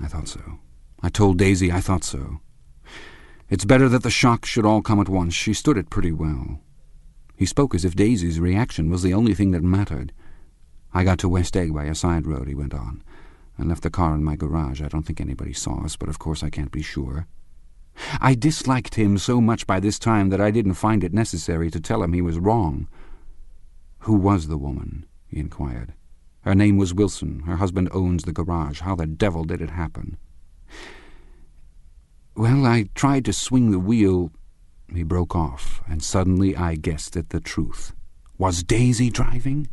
I thought so. I told Daisy I thought so. It's better that the shock should all come at once. She stood it pretty well. He spoke as if Daisy's reaction was the only thing that mattered. I got to West Egg by a side road, he went on, and left the car in my garage. I don't think anybody saw us, but of course I can't be sure. I disliked him so much by this time that I didn't find it necessary to tell him he was wrong. Who was the woman? he inquired. Her name was Wilson. Her husband owns the garage. How the devil did it happen? Well, I tried to swing the wheel. He broke off, and suddenly I guessed at the truth. Was Daisy driving?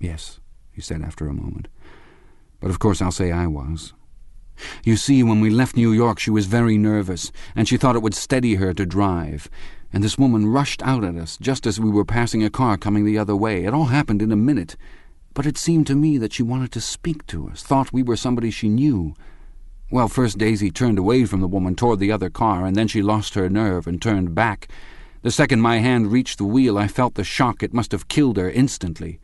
Yes, he said after a moment. But of course I'll say I was. You see, when we left New York she was very nervous, and she thought it would steady her to drive. And this woman rushed out at us just as we were passing a car coming the other way. It all happened in a minute. But it seemed to me that she wanted to speak to us, thought we were somebody she knew. Well, first Daisy turned away from the woman toward the other car, and then she lost her nerve and turned back. The second my hand reached the wheel, I felt the shock. It must have killed her instantly.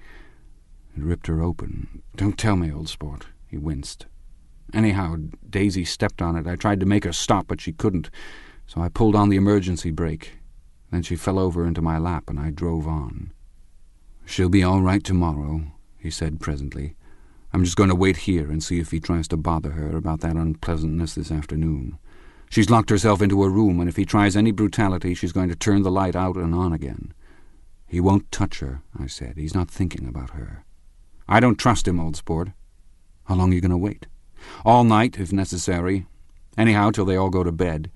It ripped her open. Don't tell me, old sport. He winced. Anyhow, Daisy stepped on it. I tried to make her stop, but she couldn't, so I pulled on the emergency brake. Then she fell over into my lap, and I drove on. She'll be all right tomorrow, he said presently. I'm just going to wait here and see if he tries to bother her about that unpleasantness this afternoon. She's locked herself into a room, and if he tries any brutality, she's going to turn the light out and on again. He won't touch her, I said. He's not thinking about her. I don't trust him, old sport. How long are you going to wait? All night, if necessary. Anyhow, till they all go to bed.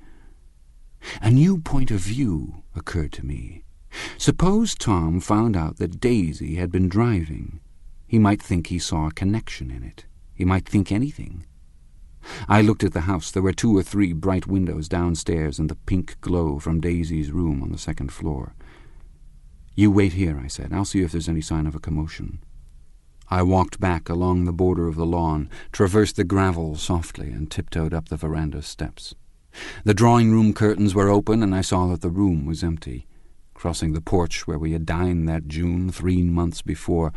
A new point of view occurred to me. Suppose Tom found out that Daisy had been driving. He might think he saw a connection in it. He might think anything. I looked at the house. There were two or three bright windows downstairs and the pink glow from Daisy's room on the second floor. You wait here, I said. I'll see if there's any sign of a commotion. I walked back along the border of the lawn, traversed the gravel softly, and tiptoed up the veranda steps. The drawing-room curtains were open, and I saw that the room was empty. Crossing the porch where we had dined that June, three months before,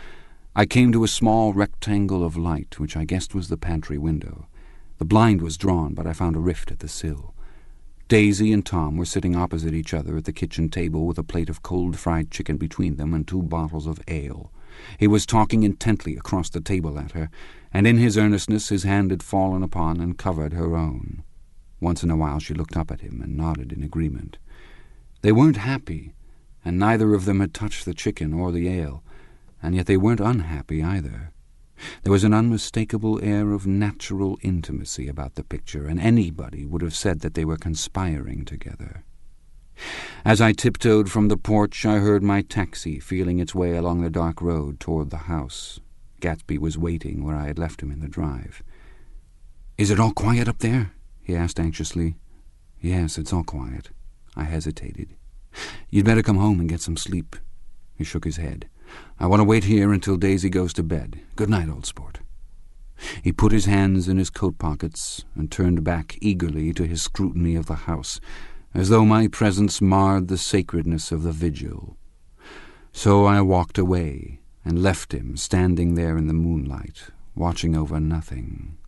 I came to a small rectangle of light, which I guessed was the pantry window. The blind was drawn, but I found a rift at the sill. Daisy and Tom were sitting opposite each other at the kitchen table with a plate of cold fried chicken between them and two bottles of ale. He was talking intently across the table at her, and in his earnestness his hand had fallen upon and covered her own. Once in a while she looked up at him and nodded in agreement. They weren't happy, and neither of them had touched the chicken or the ale, and yet they weren't unhappy either. There was an unmistakable air of natural intimacy about the picture, and anybody would have said that they were conspiring together. As I tiptoed from the porch, I heard my taxi feeling its way along the dark road toward the house. Gatsby was waiting where I had left him in the drive. Is it all quiet up there? he asked anxiously. Yes, it's all quiet. I hesitated. You'd better come home and get some sleep. He shook his head. I want to wait here until Daisy goes to bed. Good night, old sport. He put his hands in his coat pockets and turned back eagerly to his scrutiny of the house, as though my presence marred the sacredness of the vigil. So I walked away and left him standing there in the moonlight, watching over nothing.